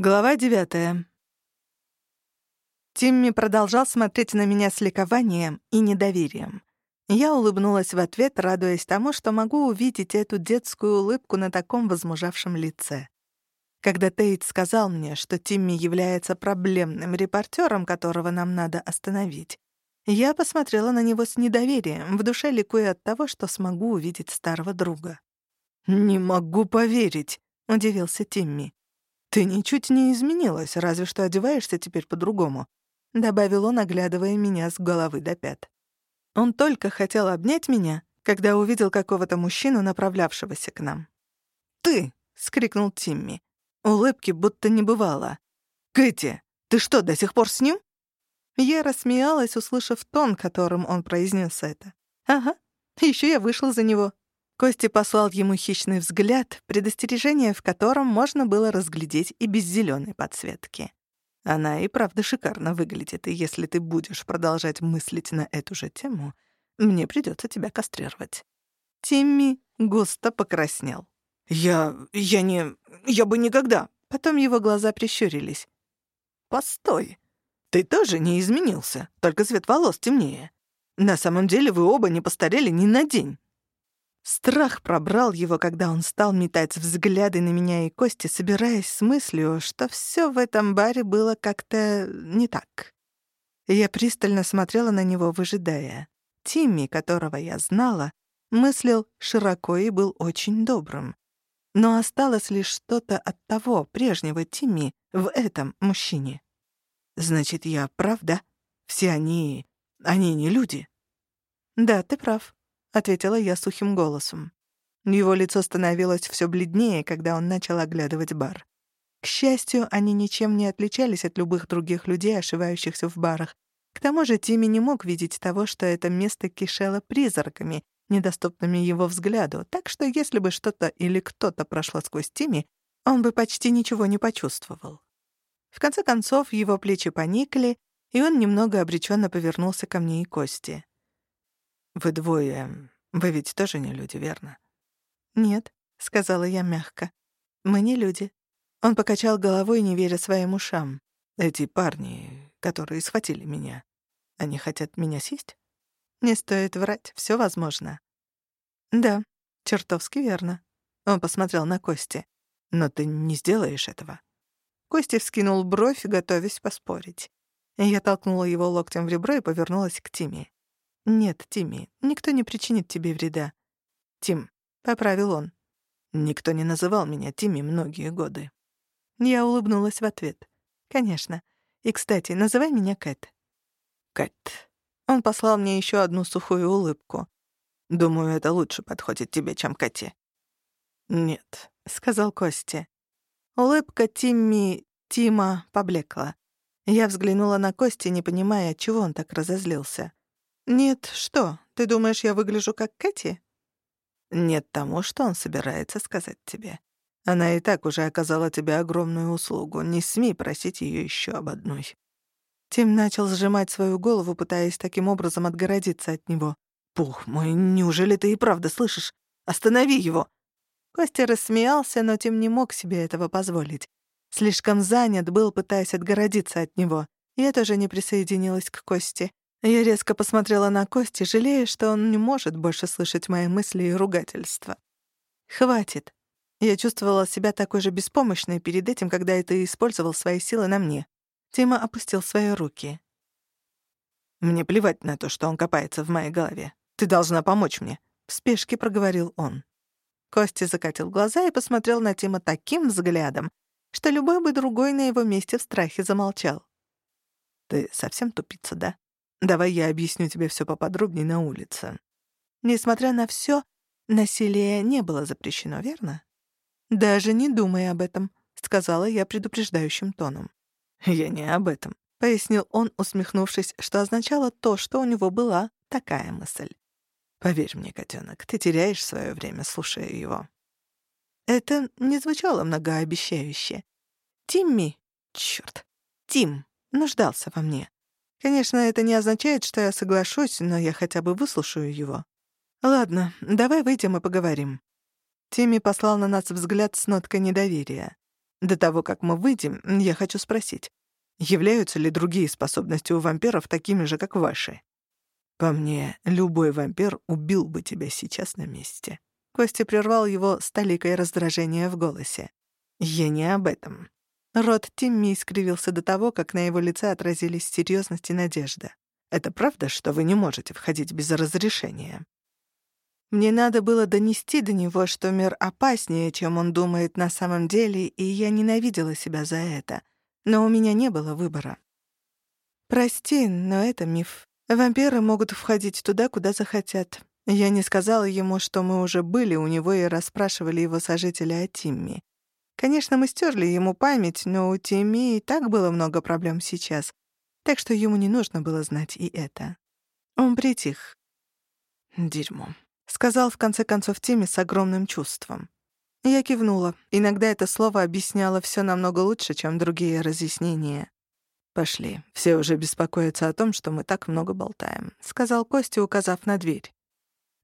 Глава девятая. Тимми продолжал смотреть на меня с ликованием и недоверием. Я улыбнулась в ответ, радуясь тому, что могу увидеть эту детскую улыбку на таком возмужавшем лице. Когда Тейт сказал мне, что Тимми является проблемным репортером, которого нам надо остановить, я посмотрела на него с недоверием, в душе ликуя от того, что смогу увидеть старого друга. «Не могу поверить», — удивился Тимми. «Ты ничуть не изменилась, разве что одеваешься теперь по-другому», — добавил он, оглядывая меня с головы до пят. Он только хотел обнять меня, когда увидел какого-то мужчину, направлявшегося к нам. «Ты!» — скрикнул Тимми. Улыбки будто не бывало. «Кэти, ты что, до сих пор с ним?» Я рассмеялась, услышав тон, которым он произнес это. «Ага, еще я вышла за него. Кости послал ему хищный взгляд, предостережение в котором можно было разглядеть и без зеленой подсветки. Она и правда шикарно выглядит, и если ты будешь продолжать мыслить на эту же тему, мне придется тебя кастрировать. Тимми густо покраснел. «Я... я не... я бы никогда...» Потом его глаза прищурились. «Постой. Ты тоже не изменился, только цвет волос темнее. На самом деле вы оба не постарели ни на день». Страх пробрал его, когда он стал метать взгляды на меня и Кости, собираясь с мыслью, что все в этом баре было как-то не так. Я пристально смотрела на него, выжидая. Тимми, которого я знала, мыслил широко и был очень добрым. Но осталось лишь что-то от того прежнего Тимми в этом мужчине. Значит, я прав, да? Все они... они не люди. Да, ты прав. — ответила я сухим голосом. Его лицо становилось все бледнее, когда он начал оглядывать бар. К счастью, они ничем не отличались от любых других людей, ошивающихся в барах. К тому же Тимми не мог видеть того, что это место кишело призраками, недоступными его взгляду, так что если бы что-то или кто-то прошло сквозь Тимми, он бы почти ничего не почувствовал. В конце концов, его плечи поникли, и он немного обреченно повернулся ко мне и Кости. «Вы двое... Вы ведь тоже не люди, верно?» «Нет», — сказала я мягко. «Мы не люди». Он покачал головой, не веря своим ушам. «Эти парни, которые схватили меня, они хотят меня съесть?» «Не стоит врать, все возможно». «Да, чертовски верно». Он посмотрел на Кости. «Но ты не сделаешь этого». Кости вскинул бровь, готовясь поспорить. Я толкнула его локтем в ребро и повернулась к Тиме. «Нет, Тимми, никто не причинит тебе вреда». «Тим», — поправил он. «Никто не называл меня Тимми многие годы». Я улыбнулась в ответ. «Конечно. И, кстати, называй меня Кэт». «Кэт». Он послал мне еще одну сухую улыбку. «Думаю, это лучше подходит тебе, чем Кэти». «Нет», — сказал Костя. Улыбка Тимми... Тима поблекла. Я взглянула на Кости, не понимая, чего он так разозлился. «Нет, что? Ты думаешь, я выгляжу как Кэти?» «Нет тому, что он собирается сказать тебе. Она и так уже оказала тебе огромную услугу. Не смей просить ее еще об одной». Тим начал сжимать свою голову, пытаясь таким образом отгородиться от него. «Пух мой, неужели ты и правда слышишь? Останови его!» Костя рассмеялся, но Тим не мог себе этого позволить. Слишком занят был, пытаясь отгородиться от него. Я тоже не присоединилась к Косте. Я резко посмотрела на Кости, жалея, что он не может больше слышать мои мысли и ругательства. «Хватит». Я чувствовала себя такой же беспомощной перед этим, когда это использовал свои силы на мне. Тима опустил свои руки. «Мне плевать на то, что он копается в моей голове. Ты должна помочь мне», — в спешке проговорил он. Кости закатил глаза и посмотрел на Тима таким взглядом, что любой бы другой на его месте в страхе замолчал. «Ты совсем тупица, да?» Давай я объясню тебе все поподробнее на улице. Несмотря на все, насилие не было запрещено, верно? Даже не думай об этом, сказала я предупреждающим тоном. Я не об этом, пояснил он, усмехнувшись, что означало то, что у него была такая мысль. Поверь мне, котенок, ты теряешь свое время, слушая его. Это не звучало многообещающе. Тимми, черт, Тим нуждался во мне. Конечно, это не означает, что я соглашусь, но я хотя бы выслушаю его. Ладно, давай выйдем и поговорим. Тимми послал на нас взгляд с ноткой недоверия. До того, как мы выйдем, я хочу спросить, являются ли другие способности у вампиров такими же, как ваши? По мне, любой вампир убил бы тебя сейчас на месте. Костя прервал его с толикой раздражения в голосе. Я не об этом. Рот Тимми искривился до того, как на его лице отразились серьезность и надежда. «Это правда, что вы не можете входить без разрешения?» Мне надо было донести до него, что мир опаснее, чем он думает на самом деле, и я ненавидела себя за это. Но у меня не было выбора. «Прости, но это миф. Вампиры могут входить туда, куда захотят. Я не сказала ему, что мы уже были у него и расспрашивали его сожители о Тимми. Конечно, мы стерли ему память, но у Тимми и так было много проблем сейчас, так что ему не нужно было знать и это. Он притих. «Дерьмо», — сказал в конце концов Тимми с огромным чувством. Я кивнула. Иногда это слово объясняло все намного лучше, чем другие разъяснения. «Пошли. Все уже беспокоятся о том, что мы так много болтаем», — сказал Костя, указав на дверь.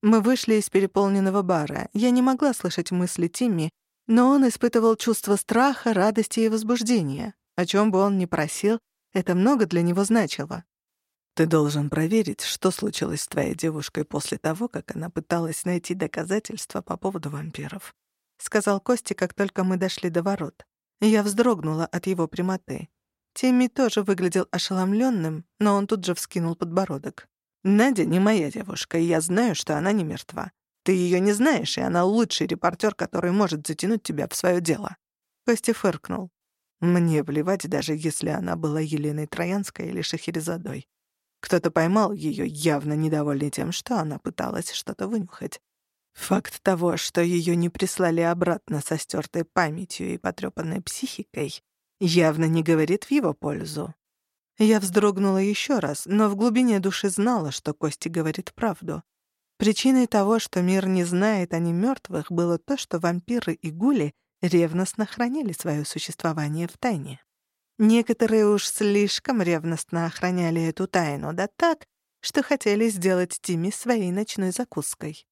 Мы вышли из переполненного бара. Я не могла слышать мысли Тимми, но он испытывал чувство страха, радости и возбуждения. О чем бы он ни просил, это много для него значило. «Ты должен проверить, что случилось с твоей девушкой после того, как она пыталась найти доказательства по поводу вампиров», — сказал Костя, как только мы дошли до ворот. Я вздрогнула от его прямоты. Тимми тоже выглядел ошеломленным, но он тут же вскинул подбородок. «Надя не моя девушка, и я знаю, что она не мертва. Ты ее не знаешь, и она лучший репортер, который может затянуть тебя в свое дело». Костя фыркнул. Мне плевать, даже если она была Еленой Троянской или Шахерезадой. Кто-то поймал ее, явно недовольный тем, что она пыталась что-то вынюхать. Факт того, что ее не прислали обратно со стертой памятью и потрепанной психикой, явно не говорит в его пользу. Я вздрогнула еще раз, но в глубине души знала, что Кости говорит правду. Причиной того, что мир не знает о немертвых, было то, что вампиры и гули ревностно хранили свое существование в тайне. Некоторые уж слишком ревностно охраняли эту тайну, да так, что хотели сделать Тимми своей ночной закуской.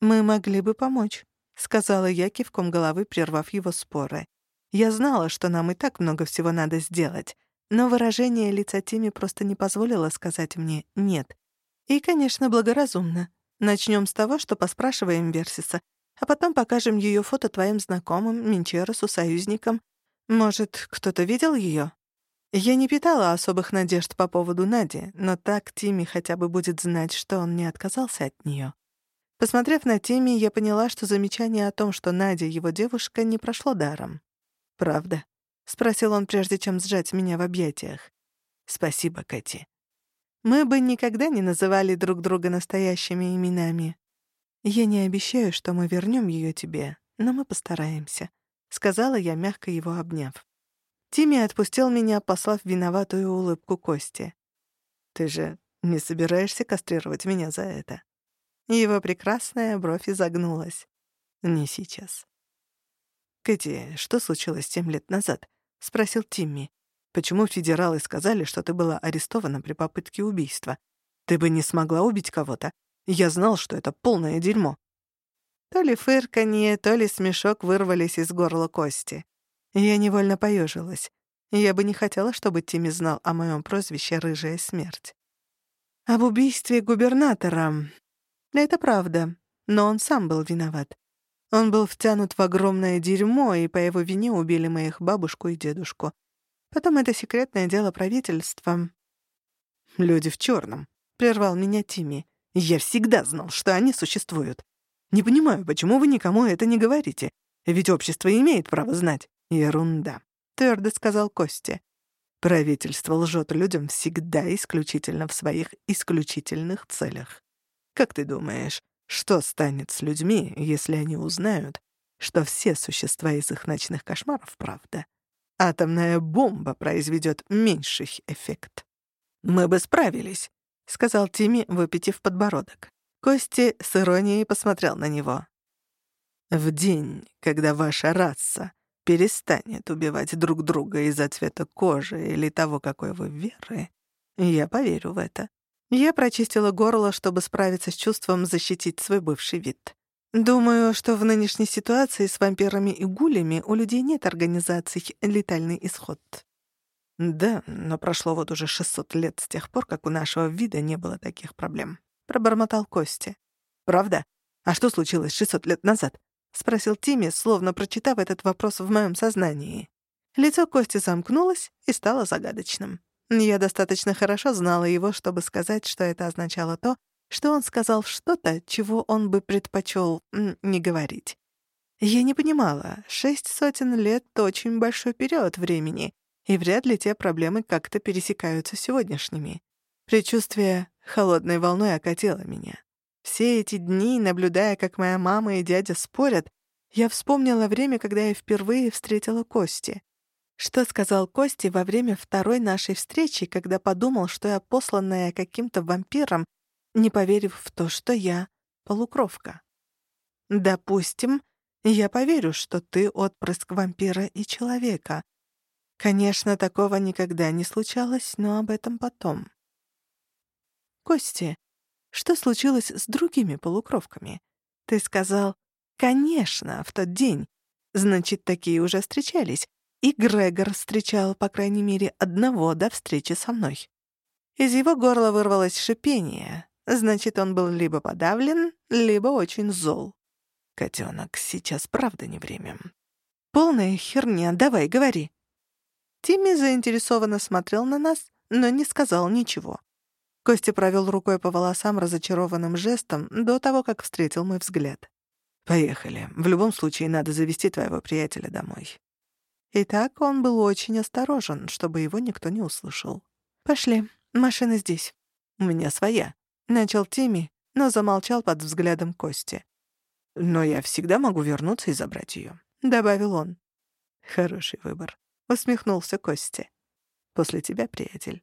«Мы могли бы помочь», — сказала я кивком головы, прервав его споры. Я знала, что нам и так много всего надо сделать, но выражение лица Тимми просто не позволило сказать мне «нет». И, конечно, благоразумно. Начнем с того, что поспрашиваем Версиса, а потом покажем ее фото твоим знакомым, Минчеросу, союзникам. Может, кто-то видел ее? Я не питала особых надежд по поводу Нади, но так Тимми хотя бы будет знать, что он не отказался от нее. Посмотрев на Тимми, я поняла, что замечание о том, что Надя его девушка, не прошло даром. «Правда?» — спросил он, прежде чем сжать меня в объятиях. «Спасибо, Кэти. Мы бы никогда не называли друг друга настоящими именами. Я не обещаю, что мы вернем ее тебе, но мы постараемся», — сказала я, мягко его обняв. Тимми отпустил меня, послав виноватую улыбку Кости. «Ты же не собираешься кастрировать меня за это?» Его прекрасная бровь изогнулась. «Не сейчас». «Кэти, что случилось семь лет назад?» — спросил Тимми. Почему федералы сказали, что ты была арестована при попытке убийства? Ты бы не смогла убить кого-то. Я знал, что это полное дерьмо». То ли фырканье, то ли смешок вырвались из горла Кости. Я невольно поежилась. Я бы не хотела, чтобы Тимми знал о моем прозвище «Рыжая смерть». Об убийстве губернатора. Это правда, но он сам был виноват. Он был втянут в огромное дерьмо, и по его вине убили моих бабушку и дедушку. Потом это секретное дело правительства. «Люди в черном, прервал меня Тимми. «Я всегда знал, что они существуют. Не понимаю, почему вы никому это не говорите. Ведь общество имеет право знать». «Ерунда», — твердо сказал Костя. «Правительство лжет людям всегда исключительно в своих исключительных целях. Как ты думаешь, что станет с людьми, если они узнают, что все существа из их ночных кошмаров — правда?» Атомная бомба произведет меньший эффект. «Мы бы справились», — сказал Тимми, выпитив подбородок. Кости с иронией посмотрел на него. «В день, когда ваша раса перестанет убивать друг друга из-за цвета кожи или того, какой вы веры, я поверю в это». Я прочистила горло, чтобы справиться с чувством защитить свой бывший вид. Думаю, что в нынешней ситуации с вампирами и гулями у людей нет организаций «Летальный исход». Да, но прошло вот уже 600 лет с тех пор, как у нашего вида не было таких проблем. Пробормотал Кости. Правда? А что случилось 600 лет назад? Спросил Тимми, словно прочитав этот вопрос в моем сознании. Лицо Кости замкнулось и стало загадочным. Я достаточно хорошо знала его, чтобы сказать, что это означало то, что он сказал что-то, чего он бы предпочел не говорить. Я не понимала, шесть сотен лет — очень большой период времени, и вряд ли те проблемы как-то пересекаются сегодняшними. Предчувствие холодной волной окатило меня. Все эти дни, наблюдая, как моя мама и дядя спорят, я вспомнила время, когда я впервые встретила Кости. Что сказал Кости во время второй нашей встречи, когда подумал, что я посланная каким-то вампиром, не поверив в то, что я полукровка? Допустим, я поверю, что ты отпрыск вампира и человека. Конечно, такого никогда не случалось, но об этом потом. Кости, что случилось с другими полукровками? Ты сказал «конечно» в тот день. Значит, такие уже встречались. И Грегор встречал, по крайней мере, одного до встречи со мной. Из его горла вырвалось шипение. Значит, он был либо подавлен, либо очень зол. Котенок, сейчас правда не время. Полная херня, давай, говори. Тимми заинтересованно смотрел на нас, но не сказал ничего. Костя провел рукой по волосам разочарованным жестом до того, как встретил мой взгляд. «Поехали. В любом случае надо завести твоего приятеля домой». Итак, он был очень осторожен, чтобы его никто не услышал. «Пошли. Машина здесь. У меня своя», — начал Тимми, но замолчал под взглядом Кости. «Но я всегда могу вернуться и забрать ее», — добавил он. «Хороший выбор», — усмехнулся Костя. «После тебя, приятель».